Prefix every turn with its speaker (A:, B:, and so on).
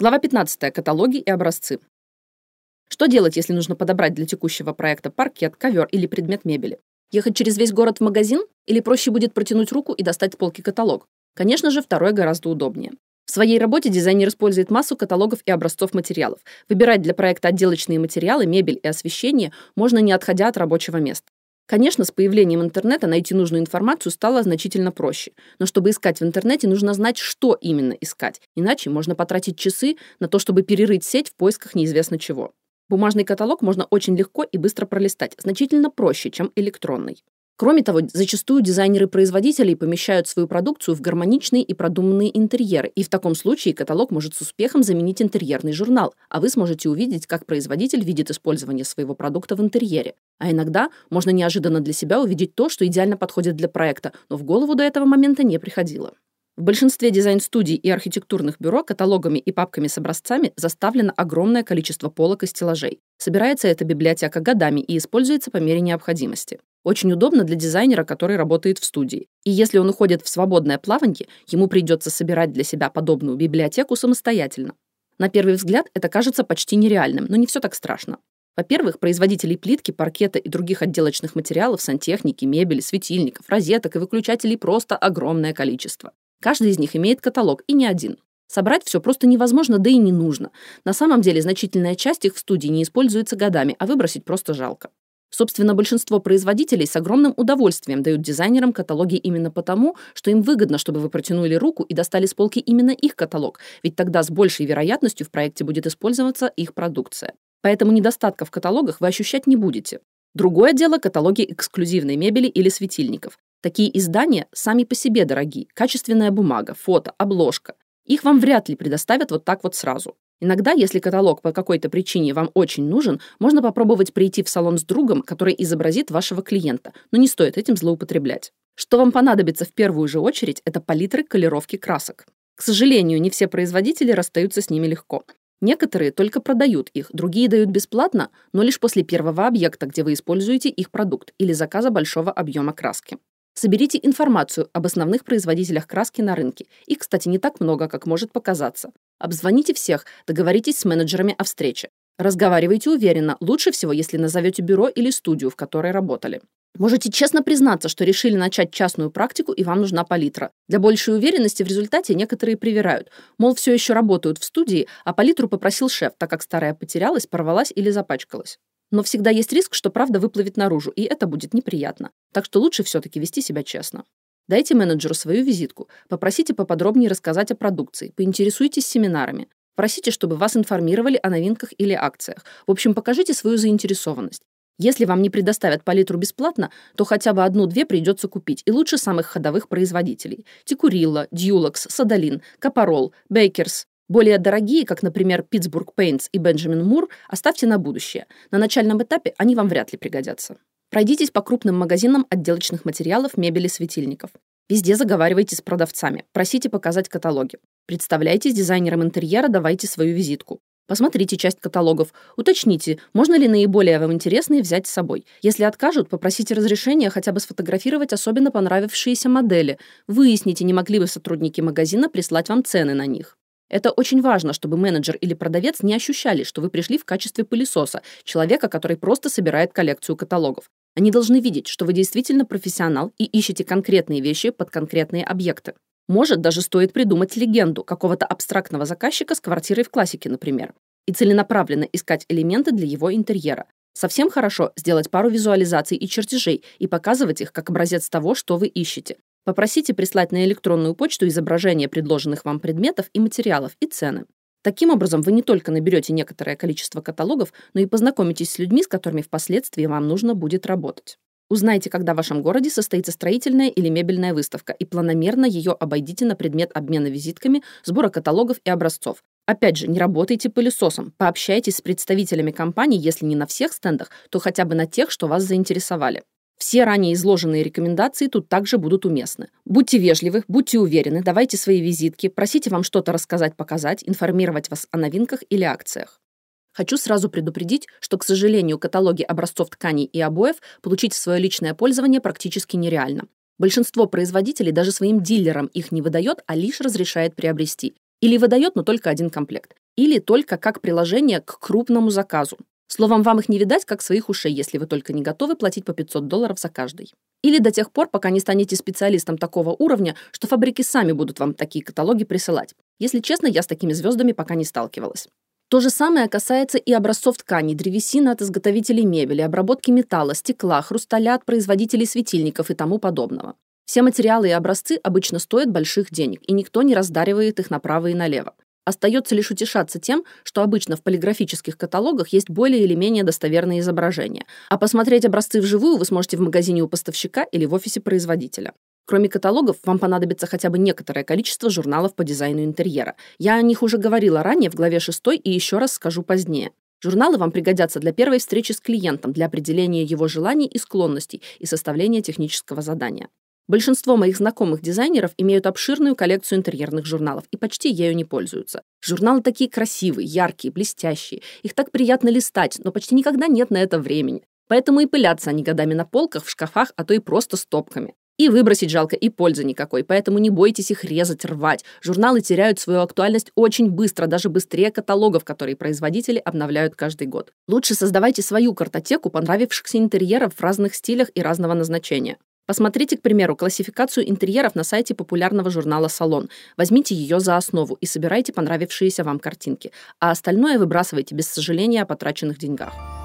A: Глава 15. Каталоги и образцы. Что делать, если нужно подобрать для текущего проекта паркет, ковер или предмет мебели? Ехать через весь город в магазин? Или проще будет протянуть руку и достать с полки каталог? Конечно же, второе гораздо удобнее. В своей работе дизайнер использует массу каталогов и образцов материалов. Выбирать для проекта отделочные материалы, мебель и освещение можно не отходя от рабочего места. Конечно, с появлением интернета найти нужную информацию стало значительно проще. Но чтобы искать в интернете, нужно знать, что именно искать. Иначе можно потратить часы на то, чтобы перерыть сеть в поисках неизвестно чего. Бумажный каталог можно очень легко и быстро пролистать, значительно проще, чем электронный. Кроме того, зачастую дизайнеры-производителей помещают свою продукцию в гармоничные и продуманные интерьеры, и в таком случае каталог может с успехом заменить интерьерный журнал, а вы сможете увидеть, как производитель видит использование своего продукта в интерьере. А иногда можно неожиданно для себя увидеть то, что идеально подходит для проекта, но в голову до этого момента не приходило. В большинстве дизайн-студий и архитектурных бюро каталогами и папками с образцами заставлено огромное количество полок и стеллажей. Собирается эта библиотека годами и используется по мере необходимости. Очень удобно для дизайнера, который работает в студии. И если он уходит в свободное плаванье, ему придется собирать для себя подобную библиотеку самостоятельно. На первый взгляд это кажется почти нереальным, но не все так страшно. Во-первых, производителей плитки, паркета и других отделочных материалов, сантехники, мебели, светильников, розеток и выключателей просто огромное количество. Каждый из них имеет каталог, и не один. Собрать все просто невозможно, да и не нужно. На самом деле, значительная часть их в студии не используется годами, а выбросить просто жалко. Собственно, большинство производителей с огромным удовольствием дают дизайнерам каталоги именно потому, что им выгодно, чтобы вы протянули руку и достали с полки именно их каталог, ведь тогда с большей вероятностью в проекте будет использоваться их продукция. Поэтому недостатков в каталогах вы ощущать не будете. Другое дело – каталоги эксклюзивной мебели или светильников. Такие издания сами по себе дорогие. Качественная бумага, фото, обложка. Их вам вряд ли предоставят вот так вот сразу. Иногда, если каталог по какой-то причине вам очень нужен, можно попробовать прийти в салон с другом, который изобразит вашего клиента, но не стоит этим злоупотреблять. Что вам понадобится в первую же очередь, это палитры колеровки красок. К сожалению, не все производители расстаются с ними легко. Некоторые только продают их, другие дают бесплатно, но лишь после первого объекта, где вы используете их продукт или заказа большого объема краски. Соберите информацию об основных производителях краски на рынке. Их, кстати, не так много, как может показаться. Обзвоните всех, договоритесь с менеджерами о встрече. Разговаривайте уверенно, лучше всего, если назовете бюро или студию, в которой работали. Можете честно признаться, что решили начать частную практику и вам нужна палитра. Для большей уверенности в результате некоторые привирают. Мол, все еще работают в студии, а палитру попросил шеф, так как старая потерялась, порвалась или запачкалась. Но всегда есть риск, что правда выплывет наружу, и это будет неприятно. Так что лучше все-таки вести себя честно. Дайте менеджеру свою визитку, попросите поподробнее рассказать о продукции, поинтересуйтесь семинарами, просите, чтобы вас информировали о новинках или акциях. В общем, покажите свою заинтересованность. Если вам не предоставят палитру бесплатно, то хотя бы одну-две придется купить, и лучше самых ходовых производителей. Tikkurila, Dulux, Sadolin, Caparol, Beckers, более дорогие, как, например, Pittsburgh Paints и Benjamin Moore, оставьте на будущее. На начальном этапе они вам вряд ли пригодятся. Пройдитесь по крупным магазинам отделочных материалов, мебели, светильников. Везде заговаривайте с продавцами, просите показать каталоги. Представляйтесь дизайнером интерьера, давайте свою визитку. Посмотрите часть каталогов, уточните, можно ли наиболее вам интересные взять с собой. Если откажут, попросите разрешения хотя бы сфотографировать особенно понравившиеся модели. Выясните, не могли бы сотрудники магазина прислать вам цены на них. Это очень важно, чтобы менеджер или продавец не ощущали, что вы пришли в качестве пылесоса, человека, который просто собирает коллекцию каталогов. Они должны видеть, что вы действительно профессионал и ищете конкретные вещи под конкретные объекты. Может, даже стоит придумать легенду какого-то абстрактного заказчика с квартирой в классике, например, и целенаправленно искать элементы для его интерьера. Совсем хорошо сделать пару визуализаций и чертежей и показывать их как образец того, что вы ищете. Попросите прислать на электронную почту изображения предложенных вам предметов и материалов и цены. Таким образом, вы не только наберете некоторое количество каталогов, но и познакомитесь с людьми, с которыми впоследствии вам нужно будет работать. Узнайте, когда в вашем городе состоится строительная или мебельная выставка, и планомерно ее обойдите на предмет обмена визитками, сбора каталогов и образцов. Опять же, не работайте пылесосом, пообщайтесь с представителями компании, если не на всех стендах, то хотя бы на тех, что вас заинтересовали. Все ранее изложенные рекомендации тут также будут уместны. Будьте вежливы, будьте уверены, давайте свои визитки, просите вам что-то рассказать, показать, информировать вас о новинках или акциях. Хочу сразу предупредить, что, к сожалению, каталоги образцов тканей и обоев получить в свое личное пользование практически нереально. Большинство производителей даже своим дилерам их не выдает, а лишь разрешает приобрести. Или выдает, но только один комплект. или только как приложение к крупному заказу. Словом, вам их не видать, как своих ушей, если вы только не готовы платить по 500 долларов за каждый. Или до тех пор, пока не станете специалистом такого уровня, что фабрики сами будут вам такие каталоги присылать. Если честно, я с такими звездами пока не сталкивалась. То же самое касается и образцов тканей, древесины от изготовителей мебели, обработки металла, стекла, хрусталя от производителей светильников и тому подобного. Все материалы и образцы обычно стоят больших денег, и никто не раздаривает их направо и налево. Остается лишь утешаться тем, что обычно в полиграфических каталогах есть более или менее достоверные изображения, а посмотреть образцы вживую вы сможете в магазине у поставщика или в офисе производителя. Кроме каталогов, вам понадобится хотя бы некоторое количество журналов по дизайну интерьера. Я о них уже говорила ранее в главе 6 и еще раз скажу позднее. Журналы вам пригодятся для первой встречи с клиентом, для определения его желаний и склонностей и составления технического задания. Большинство моих знакомых дизайнеров имеют обширную коллекцию интерьерных журналов и почти ею не пользуются. Журналы такие красивые, яркие, блестящие. Их так приятно листать, но почти никогда нет на это времени. Поэтому и пылятся они годами на полках, в шкафах, а то и просто стопками. И выбросить жалко, и пользы никакой, поэтому не бойтесь их резать, рвать. Журналы теряют свою актуальность очень быстро, даже быстрее каталогов, которые производители обновляют каждый год. Лучше создавайте свою картотеку понравившихся интерьеров в разных стилях и разного назначения. Посмотрите, к примеру, классификацию интерьеров на сайте популярного журнала «Салон». Возьмите ее за основу и собирайте понравившиеся вам картинки, а остальное выбрасывайте без сожаления о потраченных деньгах.